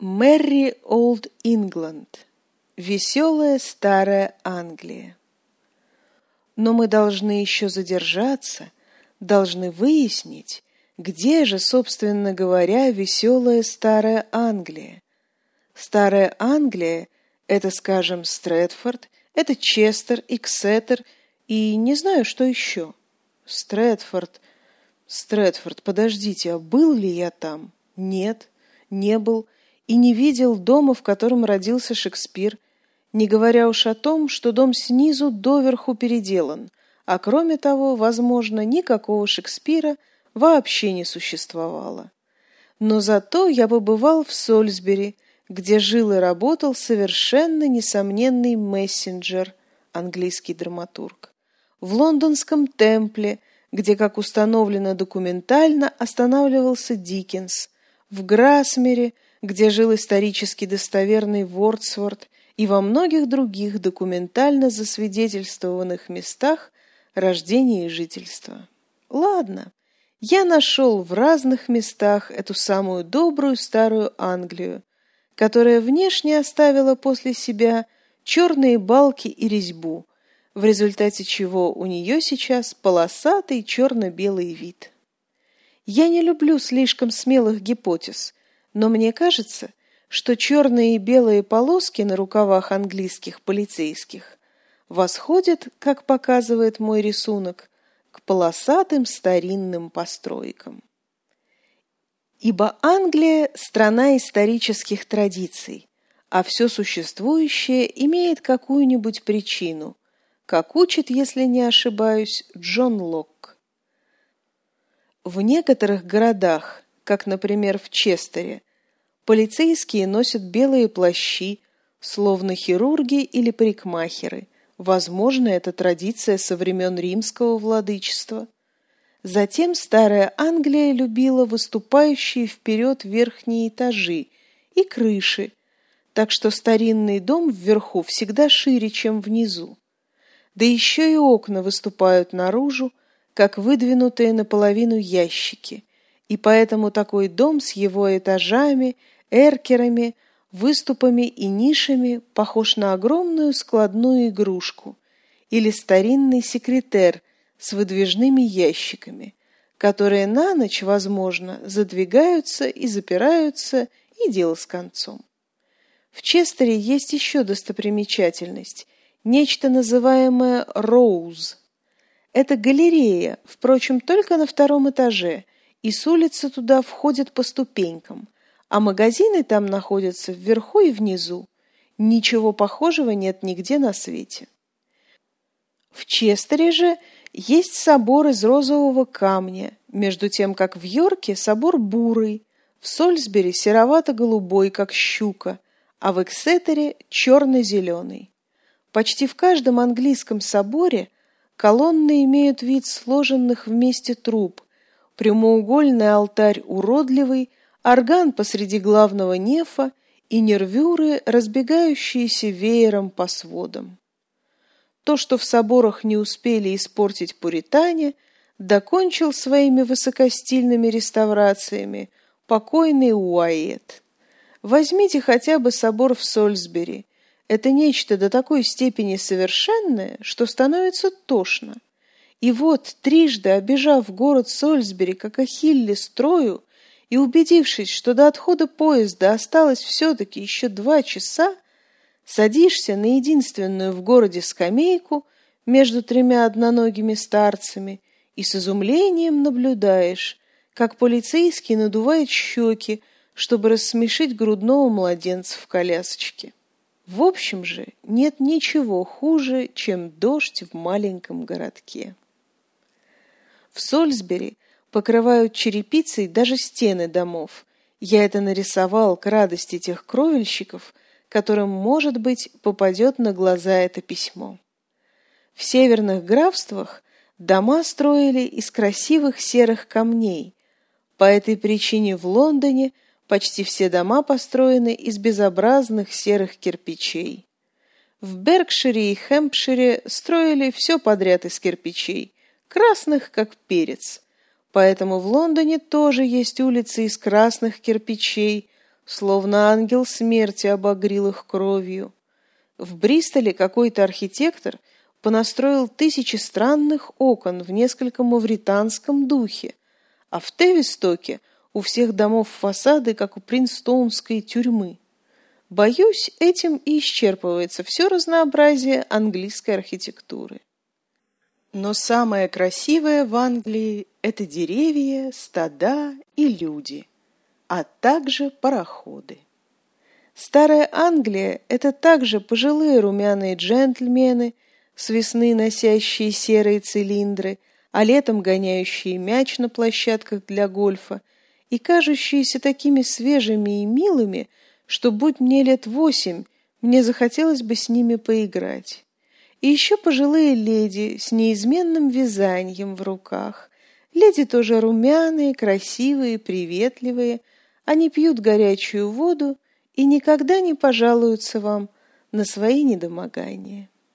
Мэри Олд Ингланд. Веселая старая Англия. Но мы должны еще задержаться, должны выяснить, где же, собственно говоря, веселая старая Англия. Старая Англия – это, скажем, Стрэдфорд, это Честер, Эксетер и не знаю, что еще. Стрэдфорд. Стрэдфорд, подождите, а был ли я там? Нет, не был и не видел дома, в котором родился Шекспир, не говоря уж о том, что дом снизу доверху переделан, а кроме того, возможно, никакого Шекспира вообще не существовало. Но зато я побывал в Сольсбери, где жил и работал совершенно несомненный мессенджер, английский драматург, в лондонском темпле, где, как установлено документально, останавливался Диккенс, в Грасмере, где жил исторически достоверный Вордсворт, и во многих других документально засвидетельствованных местах рождения и жительства. Ладно, я нашел в разных местах эту самую добрую старую Англию, которая внешне оставила после себя черные балки и резьбу, в результате чего у нее сейчас полосатый черно-белый вид. Я не люблю слишком смелых гипотез, но мне кажется, что черные и белые полоски на рукавах английских полицейских восходят, как показывает мой рисунок, к полосатым старинным постройкам. Ибо Англия – страна исторических традиций, а все существующее имеет какую-нибудь причину, как учит, если не ошибаюсь, Джон Локк. В некоторых городах, как, например, в Честере, полицейские носят белые плащи, словно хирурги или парикмахеры. Возможно, это традиция со времен римского владычества – Затем старая Англия любила выступающие вперед верхние этажи и крыши, так что старинный дом вверху всегда шире, чем внизу. Да еще и окна выступают наружу, как выдвинутые наполовину ящики, и поэтому такой дом с его этажами, эркерами, выступами и нишами похож на огромную складную игрушку или старинный секретер с выдвижными ящиками, которые на ночь, возможно, задвигаются и запираются, и дело с концом. В Честере есть еще достопримечательность, нечто называемое «Роуз». Это галерея, впрочем, только на втором этаже, и с улицы туда входят по ступенькам, а магазины там находятся вверху и внизу. Ничего похожего нет нигде на свете. В Честере же – есть собор из розового камня, между тем, как в Йорке собор бурый, в Сольсбери серовато-голубой, как щука, а в Эксетере черно-зеленый. Почти в каждом английском соборе колонны имеют вид сложенных вместе труб, прямоугольный алтарь уродливый, орган посреди главного нефа и нервюры, разбегающиеся веером по сводам. То, что в соборах не успели испортить пуритане, докончил своими высокостильными реставрациями покойный Уайет. Возьмите хотя бы собор в Сольсбери. Это нечто до такой степени совершенное, что становится тошно. И вот, трижды обежав город Сольсбери, как Ахилле строю, и убедившись, что до отхода поезда осталось все-таки еще два часа, садишься на единственную в городе скамейку между тремя одноногими старцами и с изумлением наблюдаешь, как полицейский надувает щеки, чтобы рассмешить грудного младенца в колясочке. В общем же, нет ничего хуже, чем дождь в маленьком городке. В Сольсбери покрывают черепицей даже стены домов. Я это нарисовал к радости тех кровельщиков, которым, может быть, попадет на глаза это письмо. В северных графствах дома строили из красивых серых камней. По этой причине в Лондоне почти все дома построены из безобразных серых кирпичей. В Беркшире и Хэмпшире строили все подряд из кирпичей, красных как перец. Поэтому в Лондоне тоже есть улицы из красных кирпичей, словно ангел смерти обогрил их кровью. В Бристоле какой-то архитектор понастроил тысячи странных окон в несколько мавританском духе, а в Тевистоке у всех домов фасады, как у Принстоунской тюрьмы. Боюсь, этим и исчерпывается все разнообразие английской архитектуры. Но самое красивое в Англии – это деревья, стада и люди, а также пароходы. Старая Англия – это также пожилые румяные джентльмены, с весны носящие серые цилиндры, а летом гоняющие мяч на площадках для гольфа и кажущиеся такими свежими и милыми, что, будь мне лет восемь, мне захотелось бы с ними поиграть. И еще пожилые леди с неизменным вязанием в руках. Леди тоже румяные, красивые, приветливые. Они пьют горячую воду и никогда не пожалуются вам на свои недомогания.